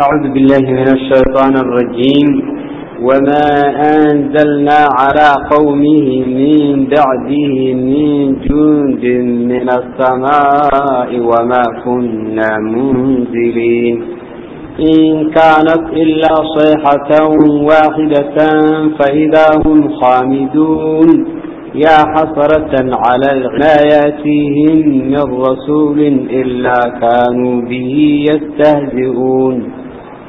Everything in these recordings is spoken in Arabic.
أعوذ بالله من الشيطان الرجيم. وما أنزلنا على قومه من بعده من جند من السماء وما كنا منزلين. إن كانت إلا صيحة واحدة فإذا هم خامدون. يا حسرة على ما ياتيهم من رسول إلا كانوا به يستهزئون.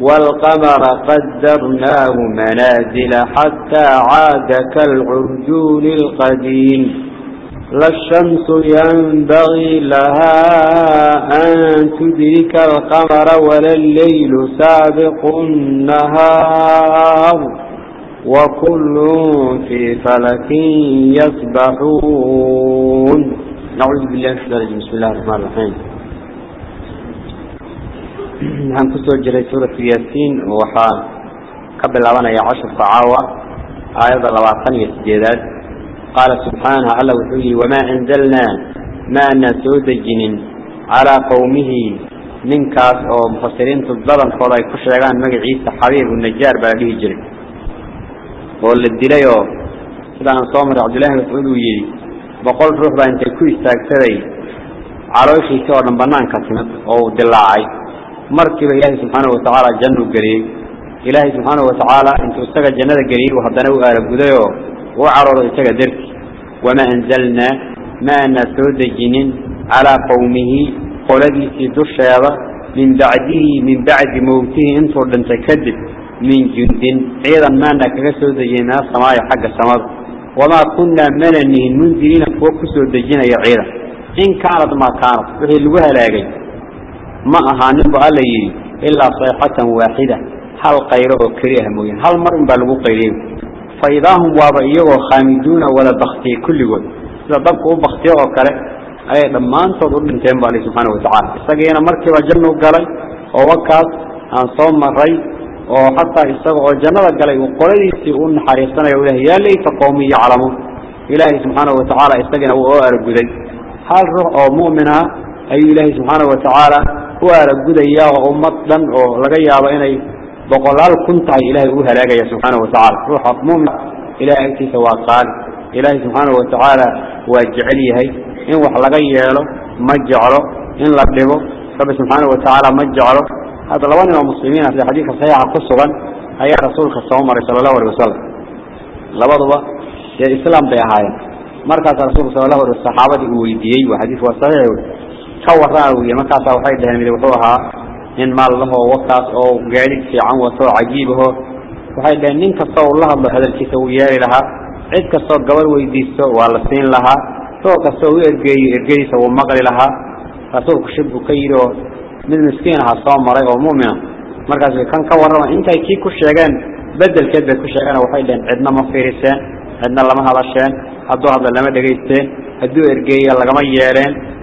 والقمر قدرناه منازل حتى عاد كالعرجون القديم. لا الشمس ينبغي لها أن تدرك القمر ولا الليل سابق النهار. وكل في فلك يسبحون. نعوذ بالله من الشيطان بسم الله الرحمن الرحيم. Waxaan ku soo jiray suuratu yaasiin waxaa ka bilaabanaya casharka caawa aayadda labaatan iyo sideedaad qaala subxaanaha alla wuxuu yihi wamaa anzalnaa ma aanaan soo dejinin calaa qowmihi ninkaas oo mufasiriintu badankooda ay ku sheegaan magaciisa xabiibu najaar baa la dhihi jiray. Oo la dilay oo sida soo maray cabdullahi mascuud uu yidhi boqol ruux baa intay ku istaagsaday calooshiisi oo dhan banaanka timid oo uu dilaacay مركب إله سبحانه وتعالى جنة قريب إله سبحانه وتعالى إن استغى الجنة قريب وحضنا وقارب قديو وعرر استغى درك. وما أنزلنا ما نسود جنين على قومه قلبي سيدور الشيابة من بعده من بعد موته انفر لن تكذب. من جند أيضا ما أنك سود جنة سماية حق السماد وما كنا من أنه فوق سرد سود يا يعيرا إن كانت ما كانت وهي الوهلة يجيب ما أهان بعلي إلا صيحة واحدة. هل قيره كريه مين هل مر بلغ قريب فإذا هم وابئوا وخامدون ولا بختي كل جود إذا بقوا بختي وكره أي لما أنتوا من تيم بالي سبحانه وتعالى. سجينا مركبة جنوا قري ووكاس. وقت أن صوم الرئي أو حتى استوى جنوا القري وقرئ سئون حريصنا يوله يلي تقومي يعلمون. إلهي سبحانه وتعالى استجنا وأرجو ذي هل رؤى مؤمنة؟ أي إلهي سبحانه وتعالى كوار الجدية ومطلا ولقيا بيني بقلال كنت إلهي روح لقيا سبحانه وتعالى روح مم إلى أنتي سواقان إلهي سبحانه وتعالى واجعلي هاي إن وحلقيا له مجعله إن لقبه رب سبحانه وتعالى مجعله هذا لوان المسلمين في الحديث الصحيح قصرا هي رسول خصه عمر صلى الله عليه وسلم لبضوا يا إسلام بيهاي مركز رسول صلى الله عليه وسلم الصحابة ويديه وحديث وصحيح uu weydiiyey waa xadiis waa saxiix ka waraan wy markaasaa waxay dhaheen mid wuxuu ahaa nin maal lahoo wakaas oo gaadhi fiican wato cajiib aho waxay dhaheen nin kastoo ula hadlo hadalkiisa uu yeeli lahaa cid kastoo gabar weydiisto waa la siin lahaa ruux kastoo u ergeeyo ergadiisa wuu maqli lahaa rasuulku shib buu ka yidhi oo mid miskiin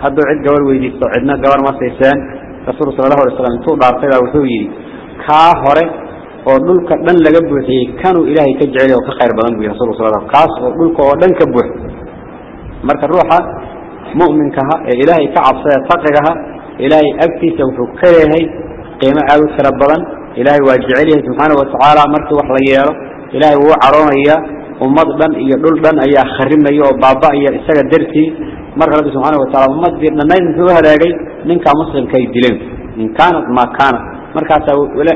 hadduu cid gabar weydiisto cidna gabar ma siiseen rasuulku sala allahu alay slam intuu dhaartay baa wuxuu yidhi kaa hore oo dhulka dhan laga buuxiyey kanuu ilaahay ka jecel oo ka khayr badan buu yihi rasulku sal kaas oo dhulka oo dhan ka buux marka ruuxa mu'minkaha ee ilaahay ka cabsada taqigaha ilaahay agtiisa wuxuu ka leeyahay qiimo aad u tiro badan إلهي واجعله سبحانه وتعالى مركي وحلياله إلهي هو عرونيا ummad dhan iyo dhul dhan ayaa kharimaya oo baaba'aya isaga dartii marka rabbi subxaanahu wataala ummadii dhannayd muxuu halaagay ninka muslimka ay dileen in kaanat maa kaanat markaasaa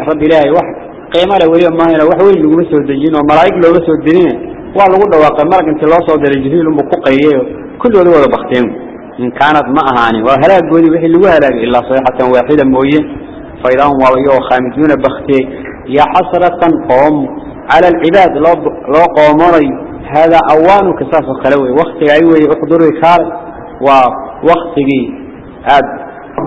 rabbi ilaahay wax qiimo le weliba maahayna wax weyn laguma soo dejin oo malaa'ig looga soo dejine waa lagu dhawaaqay malag intii loo soo diray jibriil unbuu ku qayyay oo kulligooda wada bakteen in kaanat ma ahaanin waa halaagoodii wixii lagu halaagay ilaa sayxatan waaxida mooye faydahum waaba iyagoo khaamiduuna baktiyey ya xasratan على العباد. لو قوموني هذا أوان كساس وكلوي وقت أيوة أحضري كار ووقت أد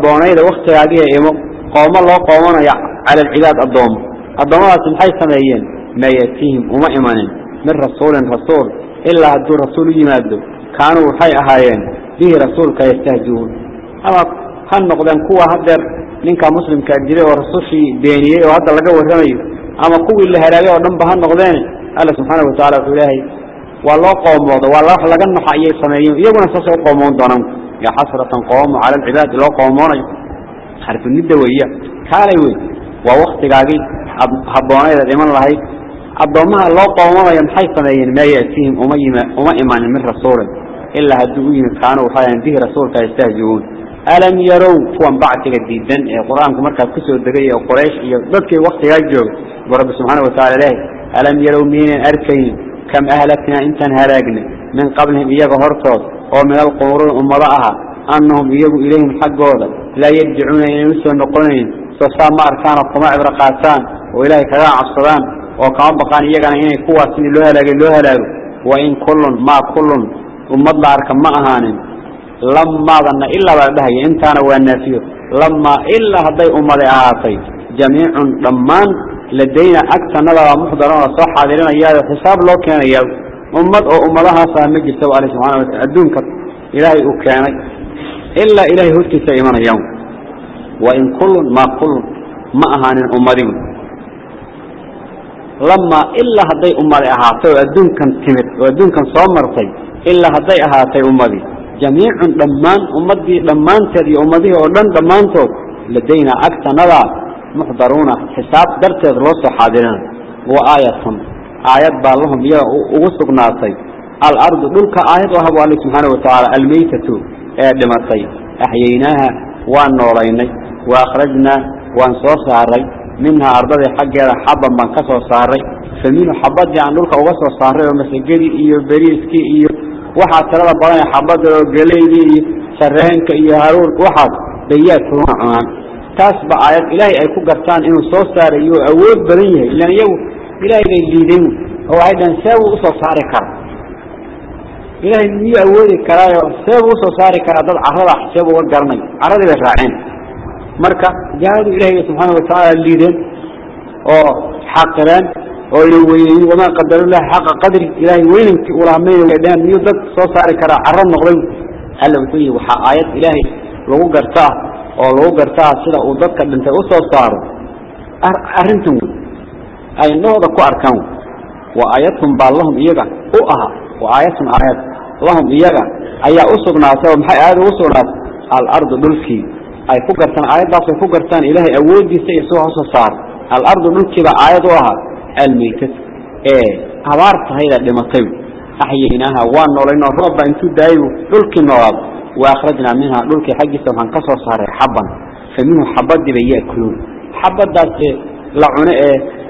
بوني ده وقت إمام قوم الله قومنا على العباد الضوم. الضوامات من حيث سمعين ما يأتيهم وما إيمانين. من رسول رسول. إلا هدو رسول يمادوا كانوا حي أهايين. به رسول كيستهجون أما هل نقدم قوة هدر لنك مسلم ورسول بينية وهذا لقى ورميه أما كوي اللي هرابي أو نمبه النقدين الله سبحانه وتعالى في إلهي والله قوم رضا والله أخلق النحا إيه سمعين يقول نفسه قومون دونهم يا حسرة قوم على العباد الله قومون حرف الندة وإيه كالي ووقت قاقي حبونا إذا إيمان الله عبدالما الله قومون ينحي سمعين ما يأتيهم أم إيمان من رسول إلا هدوين كانوا وحايا به رسول كيستهجون ألم يروا فوان بعد تقديدا القرآن كمركز كسر الدقية وقريش يبكي وقت يجب ورب سبحانه وتعالى له ألم يروا مين أركين كم أهلكنا إنتن هلاقنا من قبلهم إياه هرطوط ومن القرون أمضاءها أنهم إياه إليهم حقودا لا يرجعون إلى نسوا النقلين فصام أركان الطماع برقاتان وإلهي كذا عصران وكان بقان إياهنا إنه قوة سنة لها لقل لها لقل وإن كل ما كل أمضى أركان ما أهانين لما ظن إلا بعدها إنتان والنافير لما إلا هدي أمضي أعاطي جميع ضمان لدينا أكثر نظر محضرون صح حاضرين أيها الحساب لو كان أيها أمد أو أمدها صاهم جبت وعليه سبحانه وتعالى أدونك إلهي أكاني إلا إلهي هو تسيمان اليوم وإن كل ما كل ما أهان أمدين لما إلا هدي أمدي أهاتي وأدونك تمت وأدونك صامرتي إلا هدي أهاتي أمدي جميع دمان أمدي دمان تدي أمدي أو دمان دمان لدينا أكثر نظر muxdaruuna xisaab darteed loo soo xaadirina wa aayatun aayad baa lahum iyaga ugu sugnaatay. Alardu dhulka aayad u habu alle subxaana watacaala almeytatu ee dhimatay. Axyaynaaha waan noolaynay wa akhrajnaa waan soo saaray. Minhaa ardadii xaggeeda xabban baan ka soo saaray. Fa minhu xabadii aan dhulka uga soo saaray oo masagadii iyo beriiskii iyo waxaa tirada badan ee oo geleydii iyo sareenka iyo haruur waxaas bayaadkuna cunaan badan yahay ilaan iyagu ilaahay bay liideen oo waxay dhahan see buu usoo saari kara ilaahay miyuu awoodi karaayo see buu usoo saari karaa dad carada see buu uga garanay caradii bay raaceen marka jahadu ilaahay subxaana watacaala liideen oo xaqireen oo ila weyneeyey wamaa qadarullahi xaqa qadri ilaahay weynankii ulahamayn miyuu dad soo saari karaa caro noqday alla wuxuu yihi waxaa aayad ilaahay lagu gartaa oo lagu gartaa sida uu dadka dhintay u soo saaro arrintan ay indhahooda ku arkaan wa aayatun baa lahum iyaga u aha wa aayatun aayad lahum iyaga ayaa u sugnaatay oo maxay aayada ugu sugnaatay alardu dhulkii ay ku gartaan aayaddaas ay ku gartaan ilaahay awooddiisa iyo sida usoo saaro alardu dhulkiibaa aayad u ahaa almaytat ee abaar tahayda dhimatay axyaynaaha waa noolayno roobba intuu daayu dhulkii noolaad وأخرجنا منها. دولك حقي سوحان كسو صار حبا. فمنه حبد بي يأكلون. حبد داس لعناء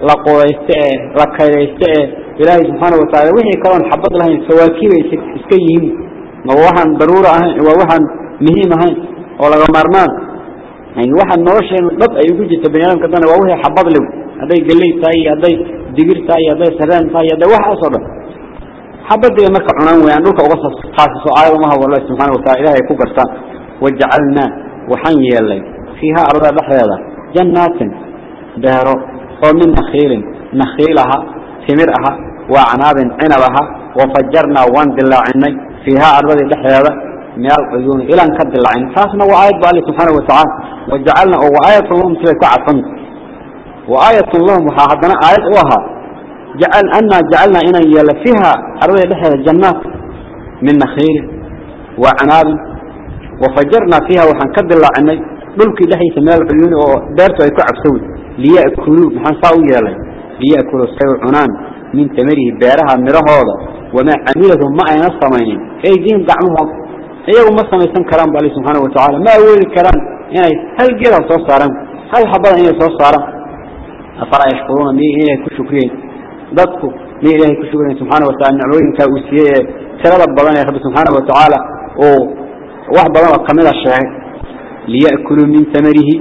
لقويستاء لكيريستاء إلهي سبحانه وتعالى. وحي كلام حبد لهين سواكيب اسكيهم ووحن ضرورة ووحن مهمة هين ولا غمرمان يعني واحد نوش ضد أي وجه تبنيان كذا ووحي حبد له هذا قلي تاي هذا دقير تاي هذا سران تاي هذا واحد أصلا حبدي مركع عنان ويان دولك وقصص خاص آية وما هو الله سبحانه وتعالى إلهي كبرتا وجعلنا وحن يلي. فيها أرض بحيرة جنات دهرو ومن نخيل نخيلها ثمرها وعناب عنبها وفجرنا وان دلاعني. فيها أرض بحيرة من العيون. إلى أن كد العين فاسنا وآية بالله سبحانه وتعالى. وجعلنا وآية اللهم سلك عفنت وآية اللهم وحاهدنا آية وها. جعل أن جعلنا إنا يلا فيها أرضي بحر الجنات من نخيل وعناب وفجرنا فيها وحنكد الله عني ملك لحي سمال العيون ودارته يكعب سوي ليأكلوا محن صاو يلي ليأكلوا سيو عنان من تمره بيرها مرهوضة وما عملهم ما أين الصمين أيديهم دعمهم. أيهم ما صميسان كلام بالله سبحانه وتعالى. ما أول الكلام يعني هل جرى صوصارا هل حبضا إيه صوصارا أفرع يشكرون مي إيه كشكرين dadku miyay ilaahay ku suganayn subxaana wataala nicmooyinkaa uu siiyey ee tirada badan ee rabbi subxaana watacaala uu wax badan oo kamida sheegay. Liyakuluu min tamarihi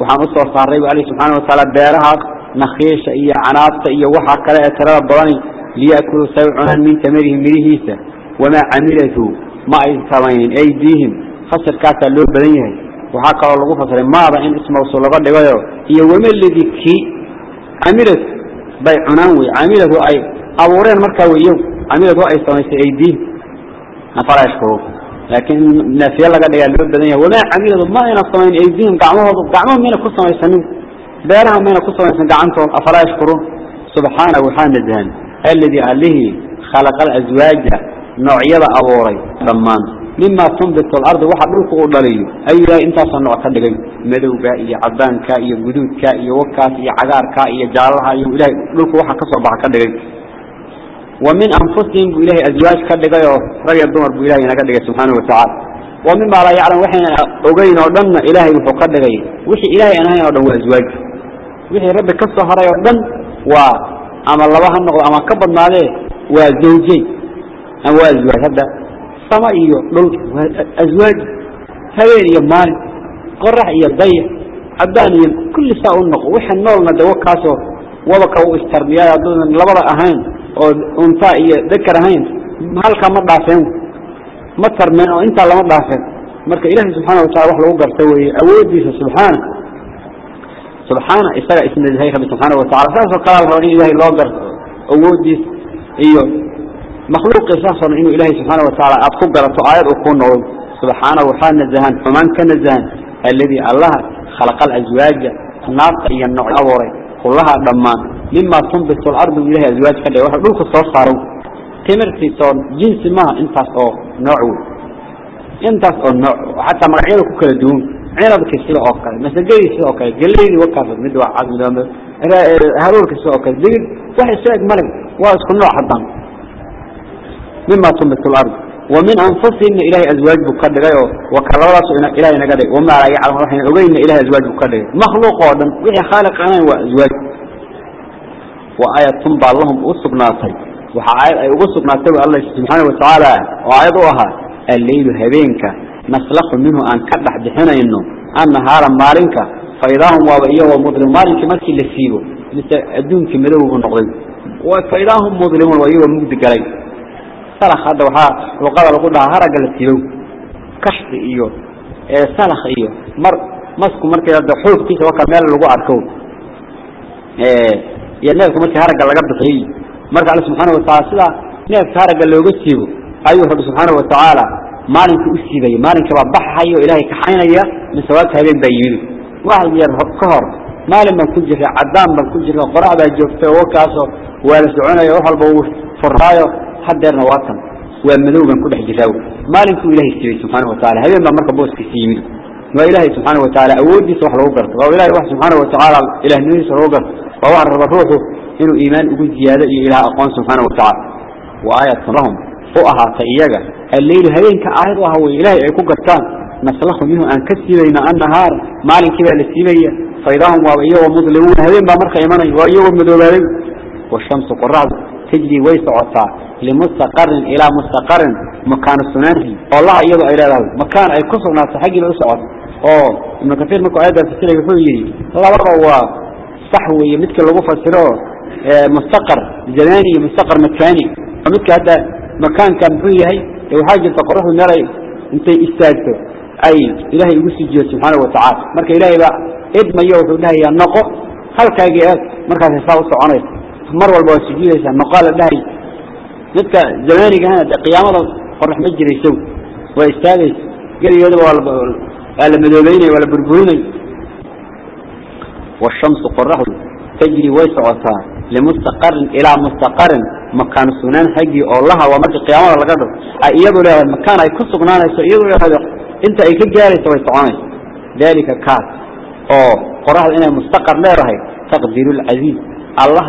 waxaan u soo saaray bu alih subxaana watacaala beerahaas nakiisha iyo canaabta iyo waxa kale ee tirada badani liyakuluu say cunaan min tamarihi midhihiisa wamaa camilathu ma ay samaynin aydiihim fasirkaasaa loo badan yahay. Waxaa kaloo lagu fasiray maada in ismawsu laga dhigayo iyo wama ladikii camilat عملت بي عناوي عملته أي أبورين مركوي يوم عملته أي سميس أيديهم نفرع يشكروه لكن نافيا لغا دغا لو بدنيه وما عملته ما إن سمين أيديهم قعمهم قعمهم من كل سميسنين بيرها من كل سميسن قعنتهم أفرع يشكروه سبحانه وحان الزهن الذي عليه خلق الأزواج نوعية أبوري رمان مما تنبت الأرض واحد لك أولي أي لا انت صنع كدقي مدو كائي عبان كائي قدود كائي وكاسي عقار كائي جارها إلهي لك واحد كصبع كدقي ومن أنفسهم إلهي أزواج كدقي رجل الدمر بإلهي نكدقي سبحانه وتعالى ومما لا يعلم وحين أغين ودن إلهي وفقدقي وحي إلهي أنا هنا ودن أزواج وحي ربي كالصهر يودن و أما الله النقض أما كبض ماله وزوجين أما أزواج هذا سماء إيو لولك أزواج هذين يمان قرح إيو ضيع عبدان كل ساء النقض وحي النول ندوك كاسو وبكوا استربياء يدون لبضا أهين وانتا إيو ذكر أهين هالكا مضعفين مطر من انت لما ضعفين مركا إلهي سبحانه وتعالى وحلو قرتوي أودي سبحانه سبحانه إسرع إسم الله سبحانه وتعالى. ساسو قال روني إلهي لوغر أوديس إيو. مخلوق ساسو إنه إلهي سبحانه وتعالى. أبقى قرأت آيات أكون نوم سبحانه وحان الزهان فمن كان الزهان الذي الله خلق الأزواج ناطق إيا النوع أوري كلها دمان. مما تنبت الأرض إلهي أزواج كده وحد لوك الصوص صاروا. تمرتي صار جنس ما انتاس أو نوعه انتاس أو نوع. وحتى مرعينه كل دون oo kale masagay sida oo kale galeeydi wakaas mid waa cad mid haruurka sida oo kale digid wax isaag malag waa isku nooc hadan mimma tumbitu al-ard wa min anfusihim ilahi azwaj bukadagayo مما تنبت الأرض. ومن أنفسهن إلهي أزواج بكرده وكالله رسولنا إلهي نقده وما علي على الله حين أغيرن إلهي أزواج بكرده مخلوق وعدم وإن خالقنا هو أزواج وآية تنبع لهم أصب ناطي وحايد أي أصب ناطي الله سبحانه وتعالى. وآيضوها الليل هبينك. نخلق منه أن كبح بحنا إنه. أنها رمالينك فإذاهم وإيه ومضلم مالك ملك اللي سيبه لسا أدونك مدوه ونقضي وإذاهم مضلم وإيه ومدقلي salakh hadda waxaa luqada lagu dhahaa haraga la tibow kaxfi iyo salakh iyo mar masku markii hadda xuubkiisa waa ka meel lagu arko. Iyo neefka markii haragga laga bixiyey. Marka alla subxaana watacaala sida neefka haragga looga siibo ayuu rabbi subxaana watacaala maalinka u siibaya. Maalinkaabaa baxayo ilaahay kaxaynaya min sawaabta habeen baa yimid wax yar ka hor maalin baan ku jirray cadaan baan ku jirray qorax baa joogtay wakaasoo waa la soconaya wax walba uu furaayo حدرنا واتن وملوبا كده حجتاو مالن كل إلهي سبحانه سبحانه وتعالى. هذا ما مرك بوس كسيمد وإلهي سبحانه وتعالى. أود يسوح روجر وإلهي سبحانه وتعالى. إله نيس روجر ووعر بروه إنه إيمان أود زيادة إلى أقوان سبحانه وتعالى. وآية لهم فوقها تأيجا الليل هين كأعرضها وإلهي عكوك التان نصلح منه أن كسب بين النهار مالن كبير للسيمية فإذا هم وإيه ومظلمون هذين بمرك إيمان وإيه ومدوبارين والشمس قرعبه تجري ويسعطا لمستقر إلى مستقر. مكان السنانه والله إيضا إلى له مكان أي كسر ناس حقي لأسعط أوه. إنه كثير منكم آيات تسيري يقول لي الله هو صحوي مثل اللي بفسره مستقر. زماني مستقر مكاني. ومثل هذا مكان كان فيه وحاجة تقرأه النار أنت استاجته أي إلهي جيد سبحانه وتعالى. مركا إلهي بقى. إد ما يوفي الله ينقو خلق يجيئات مركا تساوي الصعونية مر والبواسجية النقال الله ذلك زماني كانت قيامة قرح مجري يسوي وإستاجه قال يدب ولا مدوبيني ولا بربروني والشمس قرحه تجري ويسعتها لمستقر إلى مستقر مكان سنان حقي الله ومرج قيامة لقدر أيضا له المكان أي كسقنا أيضا له أنت أي كجاري سوي تعاني ذلك كات أو قرأ إنه مستقر لا رهي تقدير العزيز الله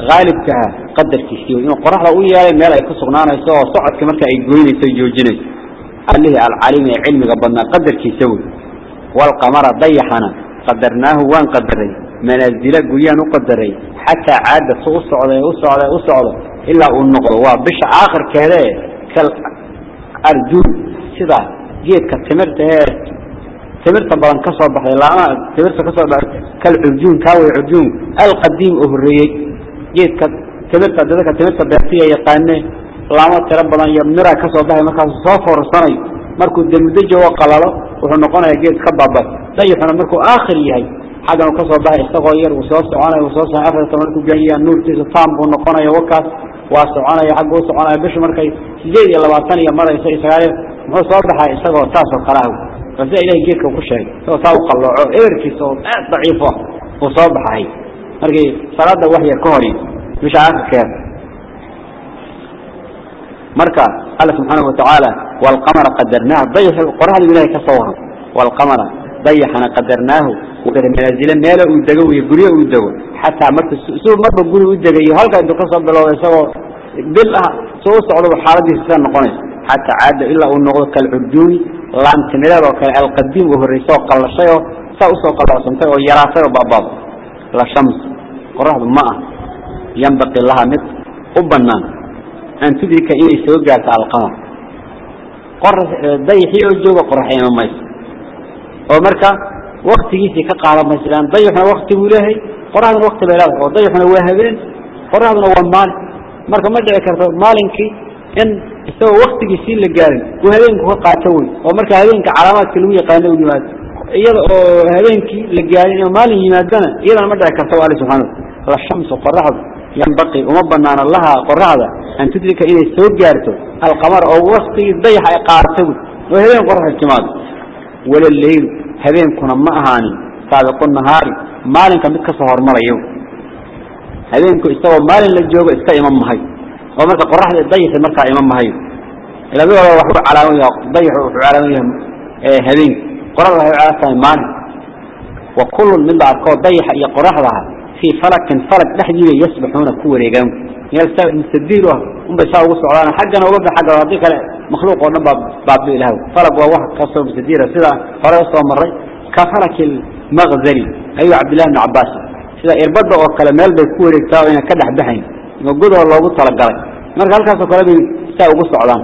غالب كها قدر كيسيو إنه قرح له وياه ما لا يكون سقنانا يسوى. صعد كمرك يقولين يسجوجين اللي العليم علم قبلنا قدر كيسيو والقمر ضيحنا. قدرناه وان قدري. منازل قيان قدري حتى عاد سوء الصعودة والصعودة والصعودة إلا النقض وبش آخر كهذا. كالأرجون. سيدا جيت كالتمرت تمرت بلان كسر لا تمرت كسر بحي كالعجون كاوي عجون القديم أهريي جيت كتمرت ذلك تمرت بحتية يقاني. لما ترى بلان يمرا كسر بحي مركز صافر صني. مركو الدمدجة وقلاله وحن نقونا جيت كبابا. ضيفنا مركو آخر يهي. حاجة كسر بحي استغير وصوص عنا وصوص عفر تمركو جاية نور تيس طام ونقونا يوكاس واسعنا يحق واسعنا بش مركي. سجيد يلا بعطاني مرة يسأل سعيد محو صباح يستغل تاسو قراه بس إلهي جيك وكشي سو ساو قلعو إيركي سو ضعيفة. markay salaada wax yar ka hori bisha aakhirkeed marka alla subxaanahu watacaala walqamara qadarnaahu dayaxa qoraxdu ilaahay ka soo waran walqamara dayaxana qadarnaahu wuxuu manaasile meela uu dego iyo guryo uu dego. Xataa marka suu marba guri u dega iyo halka intuu ka soo bilowda isagoo bil ah soo u socdaba xaaladiisa sidaa noqonaysa. Xataa caada ilaa uu noqdo kalcurduuni laantimireed oo kale alqadiim uu horreysay oo qallashay oo saa u soo qallacsantay oo yaraatay oo baabaabo شمس قرح الماء ينبقي لها مثل أبنان أن تدرك إيه سوقات على القمر قرح ضيحي أجوب قرحين مميز ومركا وقت جيسي كقارب مثلا ضيحنا وقت ولهي قرحنا وقت بلاد وضيحنا واهبين قرحنا ومال مركا ما دعي كرتو مالنكي إن استوى وقت جيسي لقارن وهبينك هو قاتوي ومركا هبينك علامات كلوية iyada oo habeenkii la gaarin oo maalin yimaadana iyadana ma dhici karta ali subana aamsu qoraxdu yanbai uma banaana laha qoraxda an tudrika inay soo gaarto alqamar oo waktigii dayaxa ay qaata oo habeen qoraxdu timaado. Wala leylu habeenkuna ma ahaanin saabiqu nahaari maalinka mid ka soo hormaraya habeenku isagoo maalin la joogo iska iman mahay. Oo marka qoraxda dayaxi markaa iman mahay. Ilaaa wuu calaama dayaxu wuxuu calaama yahay قرح وحو علامية مالن وكل من بعد كو ضيح يقرح لها في فلك فلك دحدي يسبحون كوريغان يلسا مستديره هم بيساو سعودان حقنا وبدا حق هذيك مخلوق ونبا باب إله. فلك وواحد كسر مستديره سدا هره سو مري كفلك المغزري. ايو عبد الله بن عباس. sida irbada oo kale meel bay ku wareegtaa in ka dhaxbaxayn gogodo loogu tala galay marka halkaas oo kale bay saa ugu socdaan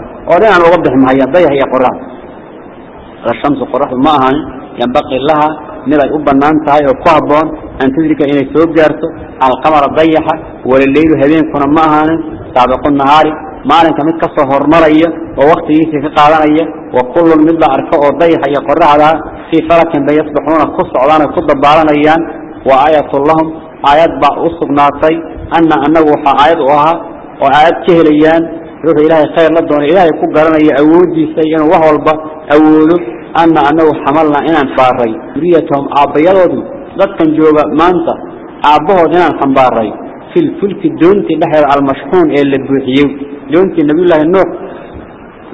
الشمس قرح معها ينبقي لها من أبنى أنت هاي القعبان أن تدرك إن إنك توقجرته على القمر الضيحة ولليل هبين كنا معها سابق النهاري معلن كمتك الصهر مرأي ووقت يسي في قعبانية وكل من الله أركاء الضيحة يقرع على في فلك بيصبحون يصبحون على علانة قصة بارانة أيان وآية لهم آيات بعض أصب ناطي أن أنه حا آيات وها وآيات كهل أيان wa ba oo ka khayr la doono. Ilaahay ku garanaya awoodiisa inuu wax walba awoodo. أن أنه حملنا إنا فاري ذريتهم آبيضهم ذاتكن جوغا مانتا آبهود إنا حنباري في الفلك دونتي لحير المشحون إلي بوحيو دونتي نبي الله النوح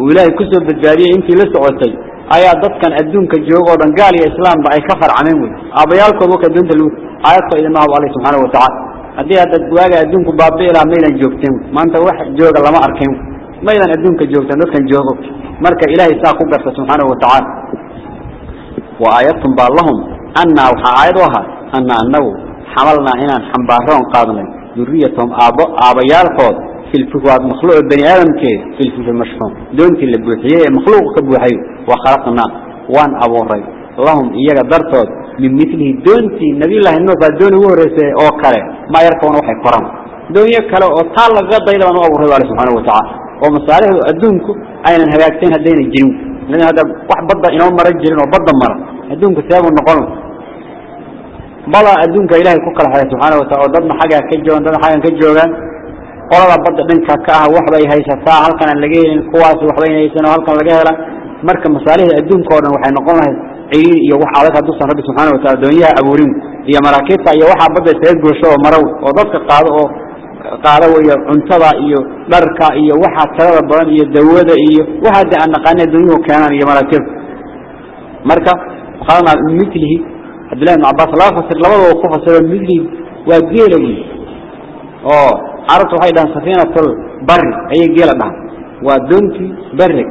وإلهي كسب بالدارية انتي لسعوتي آيات ذاتكن أدونك جوغا ودن قال يا إسلام بأي كفر عنهم آبيالكم وكا دونت اللوح آياتكم إذا ما هو عليه سبحانه وتعالى waaga adduunku baabi'ilaa maynan joogteen maanta wax jooga lama arkayn maynan adduunka joogteen dadkan joogo marka ilaahay saa ku garta subxaanahu watacaala wa aayatun baa lahum annaa waxaa aayad u ahaa anna annagu xamalnaa inaan xambaaroon qaadnay duriyatahum aabbo aabayaalkood filfuwaad makhluuq bani aadamkeed filfufi mashxuum doontii la buuxiyey ee makhluuq ka buuxay wa khalaqnaa waan abuuray lahum iyaga dartood min milihi doontii nabiyullaahi nuux baa dooni ugu horreysay oo kale ma yarkawna waxay koran doonyo kale oo taa lagaga dayda baan u abuuray baa subxaanahu watacaala oo masaalixdu adduunku aynan hagaagteen haddayna jirin. Laakiin hadda wax badda inoo mara jirin oo badda mara adduunku seebuu noqon. Bada adduunka ilaahay ku kala xaday subxaanahu wataala oo dadna xaggaa ka joogan dadna xaggan ka joogaan. Qolada badda dhanka ka ah waxbay haysataa halkan aan laga helin kuwaasi waxbay haysan oo halkan laga hela marka masaalixda adduunka oo dhan waxay noqon lahayd adag hadduusan rabbi subxaana wataala doonyaha abuurin iyo maraakiibta iyo waxaa badda isaga goosho oo marow oo dadka qaado oo qaado weeye cuntada iyo dharka iyo waxa tirada badan iyo dawada iyo waxa de aan naqaani adduunyuhu keenaan iyo maraakiibta marka qaadana mitlihi cabdillahi ibn cabbaas laba fasir labadaba ku fasiro mitlihi وجيلوي أو عرفت واحد عن سفينة البر أي جيل ده ودونتي برك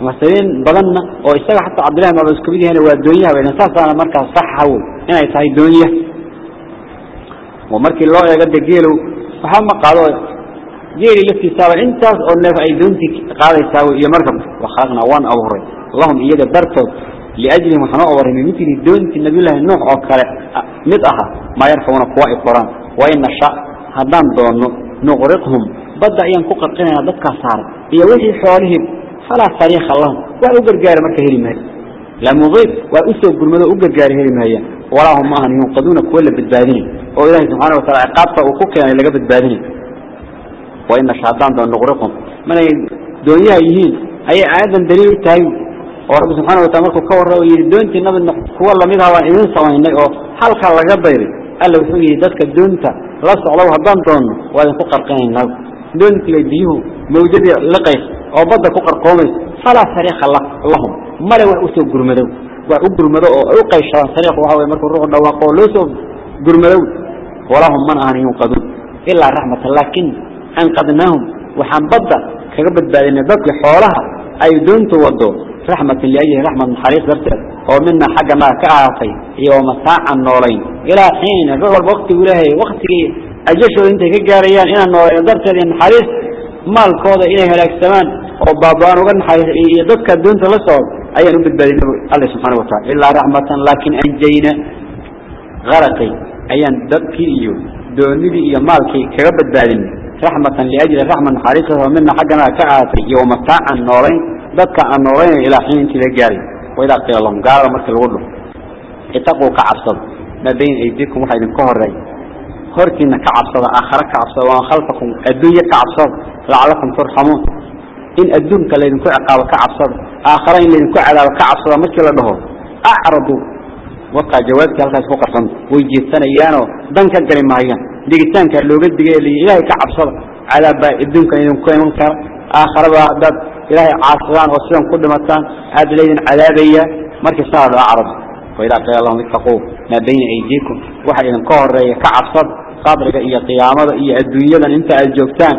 مثلين بدنا أو استجى حتى عبد الله ما بسكبيه هنا والدنيا بين أساس أنا مركز صح هو. هنا يساعد الدنيا. ومركز الله يقد جيله. فهم قالوا جيلي لفتي ساوى أنت قلنا في دونتي قال يساوي يمركب وخلقنا وان أوري اللهم إيجاد برتو لأجل ما حنا أوري مثل دونتي النبي الله النوح أو كلا. مدأها ما يرفعون قواء القرآن. وإن الشاء هدان دون نغرقهم. بدأ ينقق القناة ضدك صار. يوحي حوالهم فلا صريخ اللهم وأقر جار مركة هلمهي لا مغيب وأسوء قرمده أقر جار هلمهي ولا هم ماهن ينقذون كل بالبادين. وإله سبحانه وتعالى عقابته وكوكي يعني لقى بالبادين. وإن الشعطان دون نغرقهم. من دنيا يهين. أي عادا دليل التهيو ورب سبحانه وتعالى كور ويدونتي نبي هو الله ميدها وإنسان صوين حلقة لقى بيري قال له سوي ذاتك دونتا لا سعلوه هدان دون. وإن فقر قين نب دونتي لديه موجود أو بدأ فقر قومي. فلا صريخ الله. اللهم. ما لو أسوء قرمدو؟ وأقر مدو أو قيشان صريخ وهو يمرك الروح الدواقو لوسو قرمدو. ولهم من أهن ينقذون. إلا رحمة لكن أنقذناهم. وحن بدأ كقبت بأن ذاتك حولها. أي دونت ودو رحمة لأيه رحمة من حريق ذاتك ومنا حاجة ما كعاطي يوم ساعة النورين. إلى حين. الرغل الوقت ولاهي وقت أجيشه انت كجاريان. إنا النورين. ذاتك لأن حريق. مال كوضة إليه هلاك سمان وبابان وقال حريق يدك الدونت لصعب أي نبت بأن الله سبحانه وتعالى إلا رحمة لكن أنجينا غرقي أيان ذاتك إيو دوني إيو مالكي كغبت بأن رحمة لأجل رحمة حريقه ومنا حاجة ما كعاطي يوم ساعة النورين ذاتك النورين إلى حين انت لجاري وإذا قيل لهم قال مركز الغلو اتقوا كعبصد ما بين أيديكم كهر ري هركنا كعبصد آخر كعبصد وان خلفكم الدنيا كعبصد لعلكم ترحمون. إن الدنيا لين كعقاب كعبصد آخرين لين كعقاب كعبصد مركز له أعرضوا وقع جوابك هلكاس فوق الصند ويجيتنا إيانو دنك الكلمة هيان ديجتان كان لو قد اللي إلهي كعبصد على با الدنيا لين كوين كر آخر بعد إلهي عاصران وصيام كل مكان هذا لين عذابية مركز صار أعرض وإذا قال اللهم اتقوا ما بين أيديكم. واحد ينكهر كعصد قبرك إيا قيامة إيا الدنيا انت الجوكتان.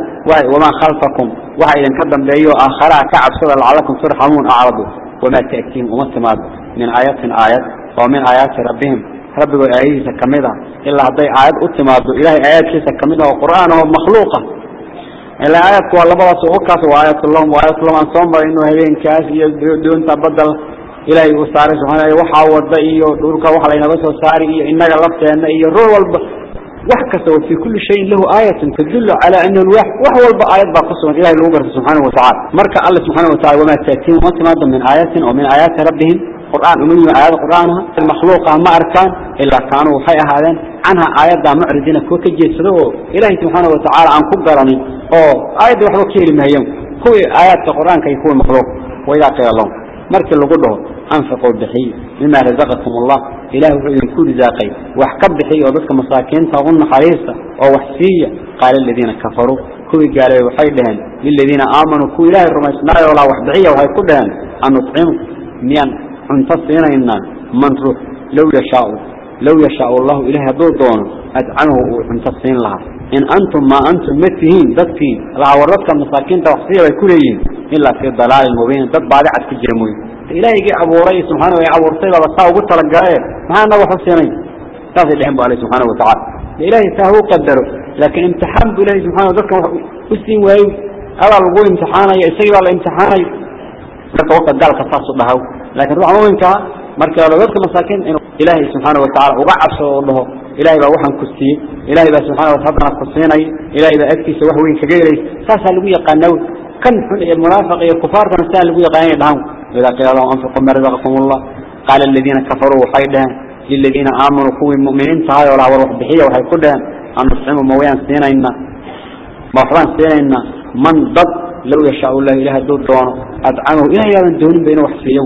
وما خلفكم. واحد ينكدم بأيه آخرها كعصد لعلكم ترحمون أعرضوا. وما تأتيهم وما تماد من آيات آيات ومن آيات ربهم. ربي وآيه سكمدها إلا هذي آيات أتمادوا إلهي آيات سكمدها وقرآن مخلوقة. إلا آيات والله بس وقص وآيات الله وآيات الله أن صنبر إنه هذين كاس يدون تبدل. إلهي وصار سبحانه وحا وضعي ودورك وحا لنا بس وصاري. إنك لفتين إيه wax kasta oo fi kulli shayin lahu aayatun tadullu cala annahu alwaahid wax walba aayad baa ku sugan ilahay lagu garto subxaanahu wa tacaala. Marka alla subxaana wa tacala wamaa taatihim uma timaado min aayatin oo min aayaati rabbihim? Qur'aan uma yimi aayada qur'aanaha makhluuqa ma arkaan ilaa kaanuu waxay ahaadeen. Canha aayaddaa mucridina kuwa ka jeedsada oo ilaahay subxaana wa tacaala aan ku garanin oo aayadda waxba ka heli mahayan kuwii aayaadka qur'aanka iyo kuwii makhluuqa waidaa qiila lahum. الله مركز لقوله أنفقوا بحي مما رزقكم الله. إله وحيد كل ذاقي وحكب بحي وضدك مساكين تظن حريصة أو وحسية قال الذين كفروا كوي قالوا وحيدهن للذين آمنوا كوي إله الرميسنا ولا وحبعية وهي كلهن أن نطعم ميان انتصينا إنا. من تروح لو يشاء. لو يشاء الله إله دور دون أدعنه انتصين لها. إن أنتم ما أنتم متهين لا وردك مساكين توحسية ويكوليين إلا في الضلال المبين ضد بعد عد في الجرموي إلهي جاء أبو رأي سبحانه ويعبر طيبة بس هو قلت لك جاء ما أنا وحسيني تاثي اللي حنبه عليه سبحانه وتعالى. إلهي فهو قدره. لكن امتحان بإلهي سبحانه وتعالى وسين وهي هذا الوقوع امتحانا يسير على امتحانا لك وقت قال كتصل له لكن روح مؤمنك marka dadka masaakiin inuu ilaahay subhanahu wa ta'ala uga cabsado dhaho ilaahay baa waxaan ku siiyay ilaahay baa subhanahu wa ta'ala ku siinay ilaahay baa agtiisa wax weyn kaga yeelay saas lagu yaqaano kan xun ee munaafiq iyo kufaarta saa lagu yaqaanay dhahan ila qiyada anfiqu marzaqakum Allah qala alladheena kafaru qaydahan lilladheena aamanu kuwi mu'miniin tahay wala war bixiya waxay ku dhahan aan nusximu ma wayaan siinayna ma waxaan siinayna man dad law yasha Allah ilaahay doo doono ad'amahu ilaahay aan doonin bayna wax siiyo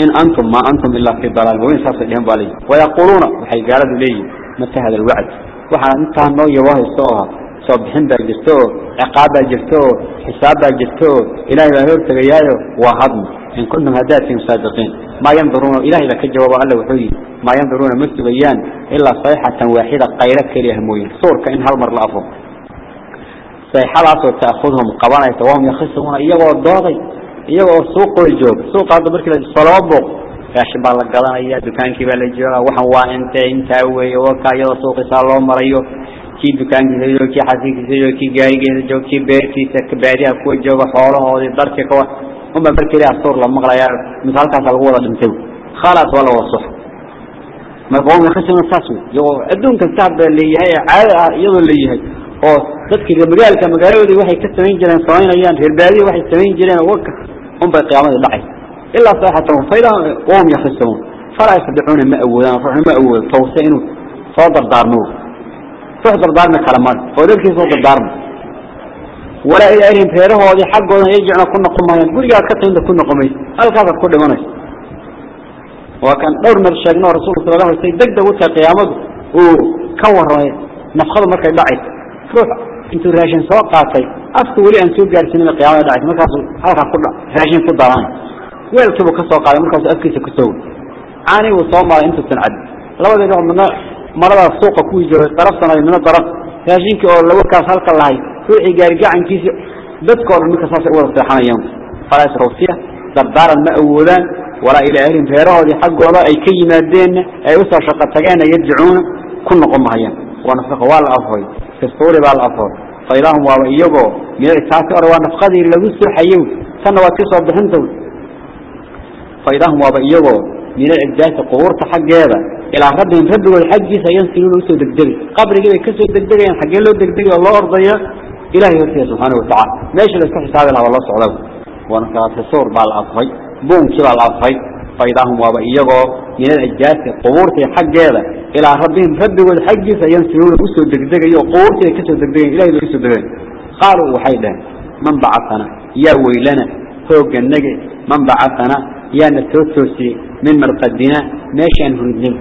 إن أنتم ما أنتم إلا في ضلال وين ساس لهم بالي؟ ويقولون وحي قالوا لي متى هذا الوعد؟ وحنا أنت نو يواه السوها صبحين باجرتو عقاب باجرتو حساب باجرتو إلهي بانور تغيايو وهضم. إن كنتم هداتهم صادقين ما ينظرون إلهي ذا كجواب الله وحوي. ما ينظرون مستبيان إلا صيحة واحدة قيرة كريه موين. صور كإن هالمر لأفهم صيحة تأخذهم قوانا وهم يخصون إياه الضاضي إياه السوق والجوب سوق هذا بركة الصلابق ياشي بالله قلنا إياه دكان كبال الجواب وحوا انت انت وي وكا يلا سوق صالو مريو kii dukaankiisa joogo kii xasiinkiisa joogo kii gaarigiisa joogo kii beertiisa baadiyaha kuwa jooga xoolahoodii darka kawa unba markii astuur la maqlaya mid halkaas lagu wada dhintay khalaas waa la wada sux marka waa khasina saas iyagoo adduunka saabba leeyahay caado ah iyadoo leeyahay oo dadkii magaalka magaaladoodii waxay ka samayn jireen samaynayaan reer baadiya waxay samayn jireen waka unba qiyaamada dhacay ilaa saaxatan fayda wahum yakhsimuun falaa yastadicuuna ma awoodaan ruuxna ma awoodo tawse inuu soo dardaarmo روح دردارنا كلمان ودلك سو دردارنا ولا إلى أهلهم فيره وذي حقه يجعنا كنا قمهين قل يا كتن كنا قمين الكافر كل منش وكان دور من الشيخنا رسول صلى الله عليه وسلم دق دقوت قيامه وكور نفخذ مركا دعي روح انت راجين سواء قاطي. افتو ولي انتو بيارسين القيامة دعاك مكاسو حلقا قرنا راجين قد داران ويالكبو كسوا قاطي مكاسو افكي سكسو عاني وصوما انتو تنعد. لابد أن يقوم منا مرضى السوق كوي جرى طرفتنا من الضرف راجين كي اولا وكاس حلقا اللهي روحي قارقا عن كيسي بذكر المكاسات اولا صلحان يوم. فلايس روسية. دردارا مأوذان ولا إلى اهلهم فيراه دي حق ولا أي كي مادين أي وصل شقة تقانا يدعون. كل نقوم هيا waa iyagoo meel taasi or waa nafqadii lagu soo xayow tan waa ka soo bixintow faydahum waa iyagoo meel ciddaas quburta xaggeeda إلى ربهم ربهم الحج سينسلون وسو دقدقي قبر جيبه كسو دقدقي يعني حقين له دقدقي والله أرضيه إلهي يرسيه سبحانه وتعالى ماشي لسكح حساب الله والله سعوده ونكرات الصور بالعصفي بوم كبا العصفي فإذا هم وابئيغو من الأجاس قبورتي هذا إلى ربهم ربهم الحج سينسلون وسو دقدقي وقبورتي كسو دقدقي إلهي يرسيه دقدقي قالوا وحيدا. من بعثنا؟ يا ويلنا. فوق النجي. من بعثنا؟ يا نتوتوسي. من مرقدنا. ماشي أنهردين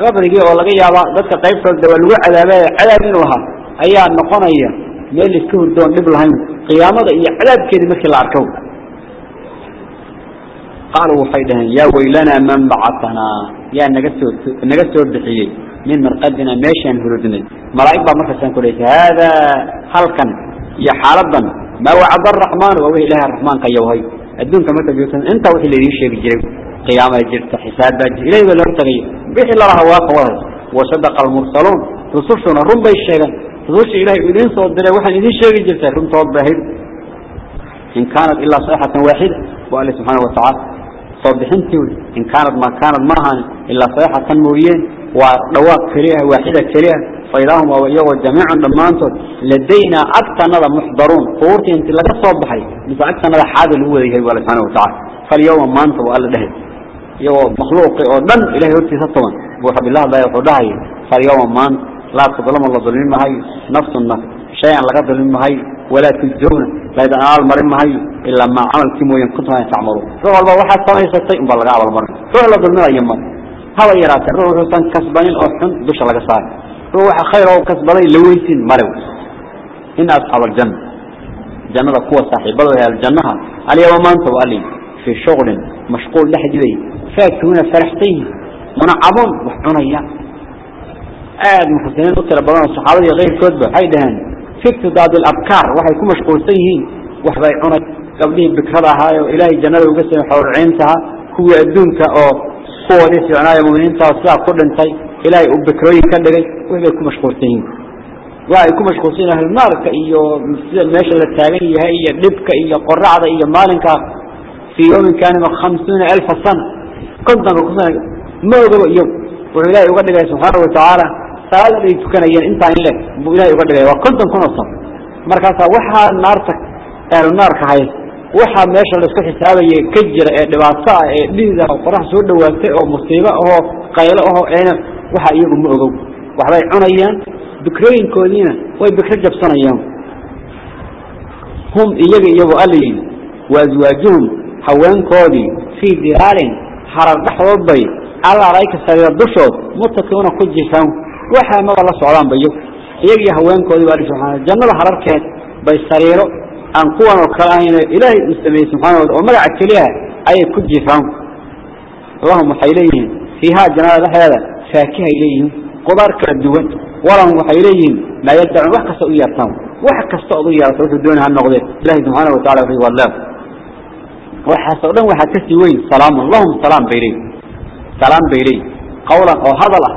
qabrigii oo laga yaaba dadka qaybtooda waa lagu cadaabay cadaab inuu ahaa ayaa noqonaya meel iska hurdoon dhib lahayn qiyaamada iyo cadaabkeedii markii la قالوا وحيدهن يا ويلنا من بعثنا؟ يا نجسور بحيي من مرقدنا ماشي انهردنا ملايك بعض مرقب سنقول هذا حلقا يا حربا ما وعد الرحمن. ووهي إله الرحمن. قيوهي الدون كما تبيوتن. أنت وحي اللي يشيك جيب قيامة جيبت حسابة إلى إليه ذا الارتغي بيحي الله رهواء قوارد وصدق المرسلون. تصرفنا رمبا الشيغا تصرفش إلهي وإذن صدر وحن إذن شيك جيبت رمتوا بهير إن كانت إلا صحيحة واحدة. وقال سبحانه وتعالى صوت بحنتي إن كانت ما كانت معها إلا صيحة مويين ودواق كريهة واحدة كريهة فإلههم وإياه جميعا لما أنتم لدينا أكثر نظر محضرون قورتي أنت لا تصوب بحي مثل أكثر نظر حاضر هو ذي هو سبحانه وتعالى. فاليوم ما أنتم وقال له يو مخلوق أردن إلهي ورتي سطوان بوحب الله لا يقضاه فاليوم ما لا تظلم الله ظلم ما هي نفس النفس. شيئا لقد ظلم ما هي ولا تجون لا يدعى المرم ما هي إلا ما عمل كمو ينقطها تعملوا. روح الله واحد صنع يستيقن بلغا على المرم روح الله ظلم يما. هذا يرات روح حسن كسبانين أحسن دوش لغا صار روح خير أو كسبانين لويسين مرو إن أصحاب الجنة. جنة قوة صاحب بلغا الجنة. اليوم ما أنت وقالي في شغل مشغول لحجبي فاكتون فرحتين منعبون وحنيا آد محسنين. قلت لبضان الصحابة غير كتبة حيدهان فكت ضاد الأبكار وحي يكون مشغول سيهين وحبا يعونك قبله بكرة هاي وإلهي جنال وقسم حول عينتها هو يدونك أو قوة ديسي عناية مؤمنين تاسلاع كل انتي إلهي أبكروي كدقي وحبا يكون مشغول سيهين waa ay ku mashquulsan yahay naarka iyo sida meesha la taagan yahay iyo dhibka iyo qorraxda iyo maalinka في يوم كان خمسون ألف سنة. كنت نقول ما هو يوم وإلهي يقول لك سبحانه وتعالى salaadaan ay tukanayeen intaa in leg buu ilahay uga dhigaya waa konton kun oo san markaasaa waxaa naarta ahlu naarka hay waxaa meesha la isku xisaabayay ka jira ee dhibaato ah ee dhidid qorax soo dhawaatay oo musiibo ahoo qaylo ahoo eena waxaa iyagu ma ogow. Waxbay cunayaan bikrooyinkoodiina way bikro jabsanayaan. Hum iyaga iyagoo allayihi waaswaajuhum haweenkoodii fii dilaalin harardhexdood bay alla arayka sariira dushood mutakiuna ku jirtaan waxa ma la socdaan bayo iyag iyo haweenkoodii baa subxaana jannada hararkeed bay sariiro aan kuwan oo kale ahayn ilaahay uu sameeyey subxaana wataala oo magaca keliya ayay ku jiraan lahum waxay leeyihiin fiihaa jannada dhexdeeda faakihay leeyihiin qudaar kala duwan walan waxay leeyihiin maa yaddacuun wax kasta u yeertaan wax kasta ood u yeerata wuxuu doona ha noqdee ilaahay subxaana watacala wuxuu wallaah waxaas oo dhan waxaa ka sii weyn salaamun lahum salaam bay leeyihiin salaam bay leeyihiin qawlan oo hadal ah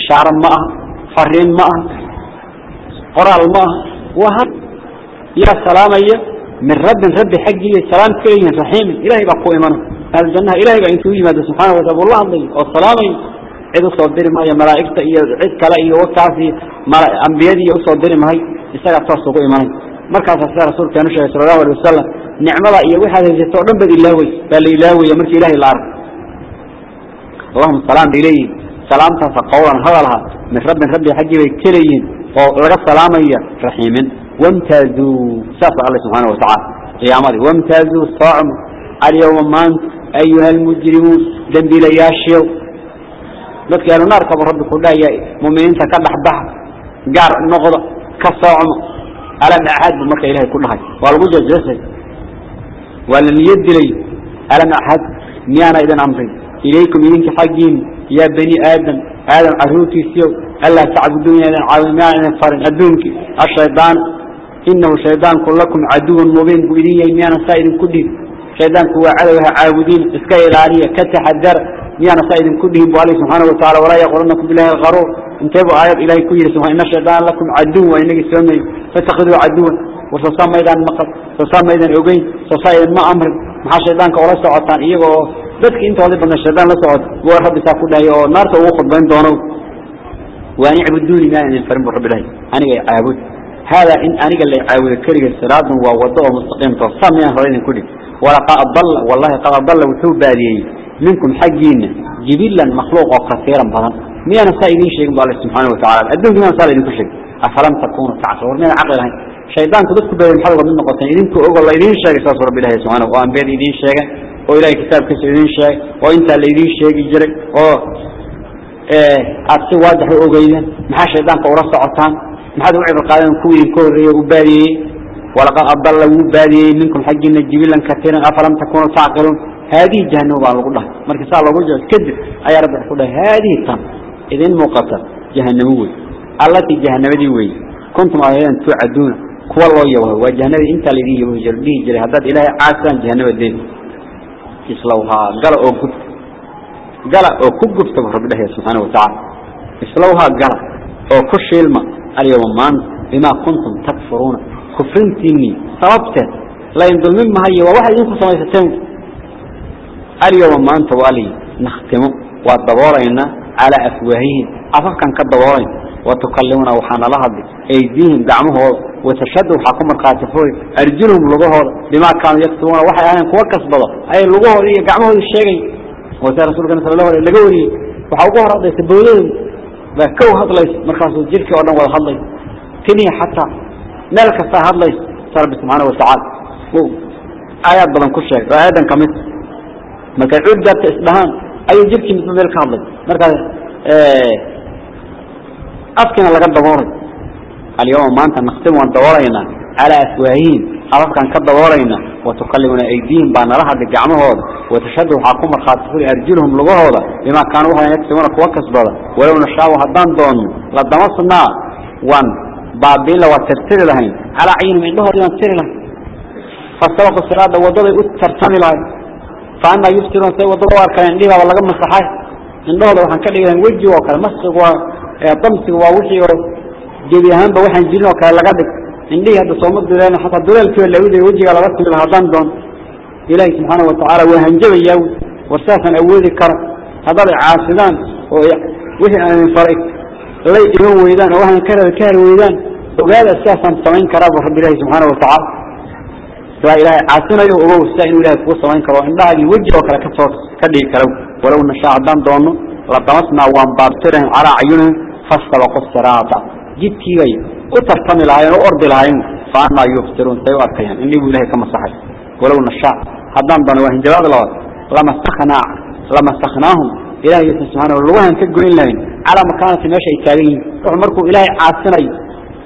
إشارة ما فرين ما قرال ما وهب يا سلام أيه من رب رب حقي سلام كليه رحيم. إلهي بقوا إيمانه الجنة إلهي بقى إنتوي ماذا سبحانه وتعالى. والله عظيم. والسلام عيد صدر ما يا ملائكة عيد كلا إيه وكاسي أنبياء يصدر ما هي يستقع تصدق إيمانه مركز أسفل رسول كان شيء صلى الله عليه وسلم. نعمة إيه يستوعب بدي الله بل إلهي يمرك إلهي العرب اللهم السلام إليه سلامة فقولا هذا من رب من رب يحجي كليين ولقى السلامة رحيم. وامتازوا. سافع الله سبحانه وتعالى. قيامه وامتازوا. صعم اليوم من أيها المجرمون. دنبي لا يشيو لك يا نار. كبر رب كل داية ممنين تكبح بح. جار نغضة كصعم على معهد بمرك إلهي كل هاي والوجه جسد. ولن يد لي على معهد نيانا إذا نعمري إليكم إذنك حقين amri ilaykum idinka xaqiin ya bani adam adam aruutiisiyo alla ta'budun ya caawimaan farin adunki ashaydan innahu shaydan kullakum aduun mubin idin miyana saidin ku dhig shaydanku waa cadawha caabudin iska ilaaliya ka taxadar ميانا سائد كلهم بالله سبحانه وتعالى ولا يقولنكم بالله الغرور انتبهوا آيات إلهي كل سبحانه إن الشيطان لكم عدو وإنك سمي فاتخذوا عدوا وصصام ميدان مقر صصام ميدان عقين صصائد ما أمر مع الشيطان كولا سعطان إيقو بدك انت ولد بنا الشيطان لسعط ورب ساكو الله يو نار توقف بين دونه. وأن يعبدوني ما أن ينفرم برب الله أنا أعبد. هذا إن أنا اللي أعبد كريه السراد ووضعه مستقيم. تصام يا فرين كله ولقد أضل والله قد أضل وثوب باديه منكم حقين. جبلا مخلوق كثيرا بدن ميانا سائلين شيء بالله سبحانه وتعالى. الدنيا ميانا سائلين كل شيء. أفلم تكونوا تعصرون من عقل هاي. شيطان تدك بين الحلقة من نقطتين إذن كأقول الله إذن شيء ساس رب الله سبحانه وأنبياء إذن شيء وإلهي كتاب كسر إذن شيء وإنت اللي إذن شيء يجري و أرسي واضح وأقيدا محا شيطان كورس عطان محا دعي بالقادم كوين كوري وبادي ولقد أضل وبادي منكم حقين جبلا كثيرا أفلم تكونوا تعقلون هذه جهنم الله مركز الله وجه كذب أي رب الله هذه تم إذن مقطع جهنم وي التي جهنم دي وي كنتم أيضا توعدون كوا الله يوه وجهنم انت الذي به جري هذا إلهي عاسان جهنم الدين إسلوها قال أو كب قال أو كب كب رب الله سبحانه وتعالى إسلوها قال أو كش الماء اليوم مان بما كنتم تكفرون كفرنتني صوبته لا ينظل مما هي وواحد ينفس ما يستمر اليوم ما أنت والي نختم والدبورين على أفواههم أفكا كالدبورين وتكلمنا وحنا لهض أيديهم دعمه وتشدوا حكم القاتفوي. أرجلهم لغوه بما كانوا يكتبون. وحي أنا كوا كسبضة. أي لغوه دي قعمه الشيء وترى رسول الله صلى الله عليه وسلم لقوري وحوقوه رضي تبولين بكو هضليس مركز الجلك وأنا ولا هضليس تني حتى ملك فهضليس رب سبحانه وتعالى. آيات بلن كل شيء. وآيادا كمثل. marka cudda isbahan ay jibki mid meel ka hadlay afkina laga dabooray اليوم ما أنت نختم وندورينا على أفواهين أرفقا كدورينا وتكلمنا أيديهم بأن الجعمه هذا. وتشدوا حكوم الخاطفين أرجلهم لغه هذا. بما كانوا هنا يكتبون كوكس بذا. ولو نشاء هدان دون لدمصنا وان بابين لو ترتر لهين. على عين من ظهر ينتر لهين. فاستوقوا الصراط وضلوا ترتمي لهين. فأنا يفترون سي وضلوا أركان ليها ولا قم الصحاح من ظهر وحن كده وجه وكان مسق وطمس ووحي جبي هم بوحن جيل وكان لقدك عندي هذا صومد دلنا حتى دلال كل اللي ودي وجه على رأس الهضان دون إلهي سبحانه وتعالى وهن جبي يو ورساسا أولي كرم هذا عاصدان وحي أن فرق لي يوم ويدان وهن كرر كار ويدان وقال أساسا سمين كراب رب الله سبحانه وتعالى لا إله عاصنا يو أبو السائل إلهي كو سمين كراب إن الله وجه وكلا كتصور كدي كرو ولو نشاء دان دونه لطمسنا وان بابترهم على عيونهم فاستبقوا الصراط. جدكي غير وترتمي لهاين وأرضي لهاين فأنا يفترون سيو أركيان إني بإلهي كما صحي ولو نشاء. حدان بانوا وهن جواب الله. لما استخنا لما استخناهم. إلهي سبحانه والوهن كقولين لهين على مكانة ماشي التاليين وعمركم إلهي عاصني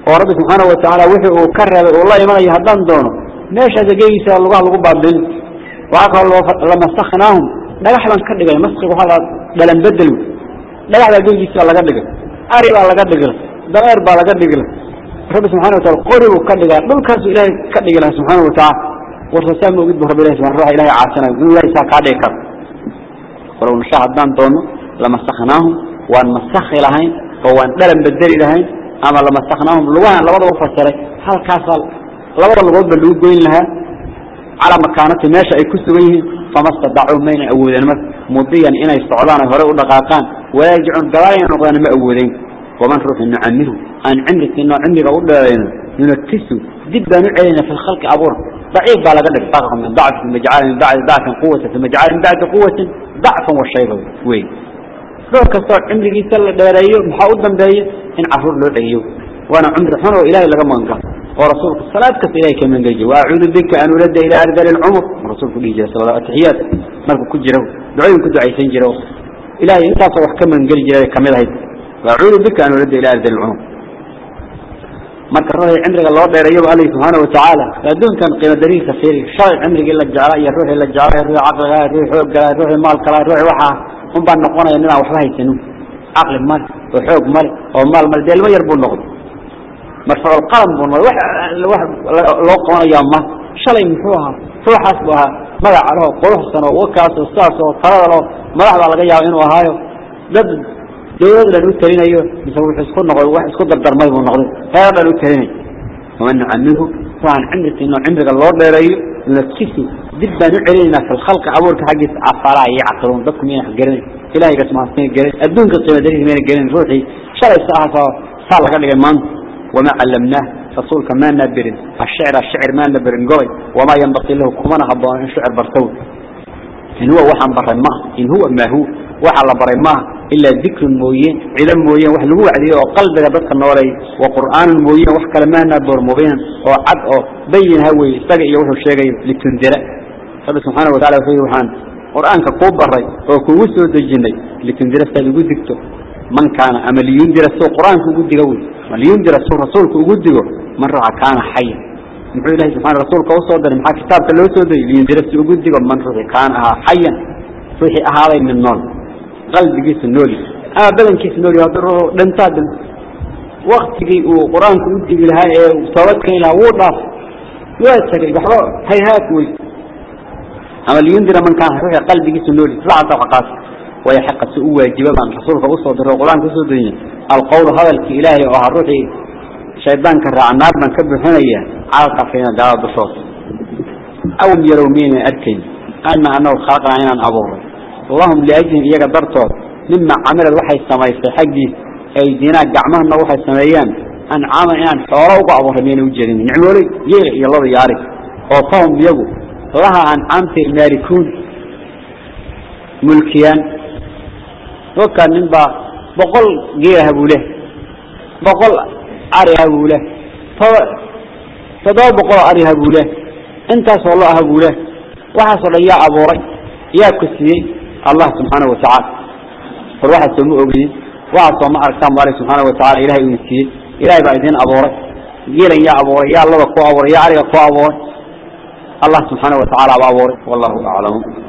ورب سبحانه وتعالى وحي وكرر. والله ما يهدان دونه. ماشي هذا جيسا الله لغو بابين وعقل لما سخناهم نجح من كدق مسخ وهذا دلن بدلوا نجح ذا جوجي سوى لقد دقل أري بقى لقد دقل ضمير بقى لقد دقل رب سبحانه وتعالى قرب وكدق دول كاسو إلهي كدق سبحانه وتعالى والرسال موجود برب الله سبحانه وتعالى إلهي عاسنا يقول الله يساك عليك ولو نشاهد دان دونه لما سخناهم وان مسخ لهين وان دلن بدل لهين أما لما سخناهم لوان لوضع وفسره هل كاسل لوضع لوضع اللوجين لها على مكانة ماشى أي كسويه فما استطاعوا من أودين مضيا إنا يستعلان هراء دقاقان ولا يرجعون قرائن وقان ما أودين ومن روح إنه عمره أن عمرك إنه عمرك أقول ينكسوا جدا نعلنا في الخلق أبور ضعيف على قدر طاقة من ضعف ثم جعل من بعد ضعف قوة ثم جعل من بعد قوة ضعفا والشيبة وين؟ لو كسر عمرك يسال داريو محاودا داريو إن عفور له داريو. وأنا عمري حنو إلهي لغا منقى ورسولك الصلاة إليك من جيجي وأعوذ بك أن أولد إلى أرذل العمر. ورسولك لي جل صلى الله ilaahay intaasoo wax ka magangeli jiray ka mid ahayd. Wacuudu bika an ulada ilaa ardi lcunub marka ruuxii cimriga loo dheereeyaba alla subxaana watacaala adduunkan qiimo dariirka fiiri shalay cimrigii la jeclaa iyo ruuxii la jeclaa ruuxii caqliga ruuxii xooggalaa ruuxii maalkalaa ruuxii waxaa un baan noqonaya ninaan waxba haysanin. Caqli male oo xoog male oo maal male deelmo yar buu noqday. Marfuculqalam buu noqday. Wax loo qabanayaa ma. Shalay muxuu ahaa? Ruuxaas buu ahaa حسبها مدع له قروح سنة وكاس وستاس وطرد له مدع على غيا إنه هايو دد دود لنو ترين أيوه. بسبب حسكون نقول واحد سكون در درمي ونقول هذا لنو ترين. ومن عنه طبعا عندك إنه عندك الله دير أيوه. لتكسي جدا نعلينا في الخلق أبورك حقت عفارا يعقلون. ضدكم مين حقرين إلهي قسم عصمين قرين أدونك القيمة دليل مين قرين روحي. ساعة صار لك لك وما علمناه. رسولك ما نبر الشعر الشعر ما نبر قوي وما ينبغي له كمان هبان الشعر برتول إن هو وحن بر ما. إن هو ما هو. وحل بر ما. إلا ذكر موين علم موين وحل هو عليه وقلب بدك النوري. وقرآن موين وح كلمان نبر مبين وعد أو بين هوي. استجع يوحو الشيء لتنذر رب سبحانه وتعالى في وحان. قرآن كقوب بري. وكوسو دجني لتنذر استجع ذكته من كان أمل ينذر السوق قرآن كوجد قوي. مليون درس رسولك وجوده مرة كان حيا نقول الله سبحانه رسولك وصدر مع كتابك اللي وصدر مليون درس وجوده مرة كان حيا. صحي هذا من النور قلب جيس النولي آه بدن كيس النولي هذا لن تادم. وقت جي وقرآن كوجد لها وصوتك إلى وضع. واتك بحر هيهات وي أما اللي ينذر من كان روح قلب جيس النولي طلع طبقات ويحق سوء واجبا رسولك وصدر وقرآن كوجد القول هذا الإلهي وهالروحي شيطان كرع النار من كبه هنيا عالق فينا دعوة بصوت. أو يرومين أركين. أن أنه خلقنا عنا أبوه. اللهم لأجل إياك درته مما عمل الوحي السماء حقي أيدينا قعمهنا وحي السمايان أن عامل إن حوره وقعبه رمين وجرين. نعملوا لي يغي الله يعرف وصاهم بيقو لها عن عمت المالكون ملكيان. wakaa nin baa boqol geelaha buu leh boqol ariha buu leh toddoba boqoloo ariha buu leh intaasoo lo aha buu leh waxaasoo dhan yaa abuuray yaa ku siiyey allah subxaana watacaala war waxaasoo ma ogeyin waxaasoo ma arkaan bu alla subxaana watacaala ilahay uu siiyey ilahay baa idiin abuuray. Geelan yaa abuuray yaa lada ku abuuray yaa ariga ku abuuray. Allah subxaana watacaala ba abuuray. Wallahu aclamu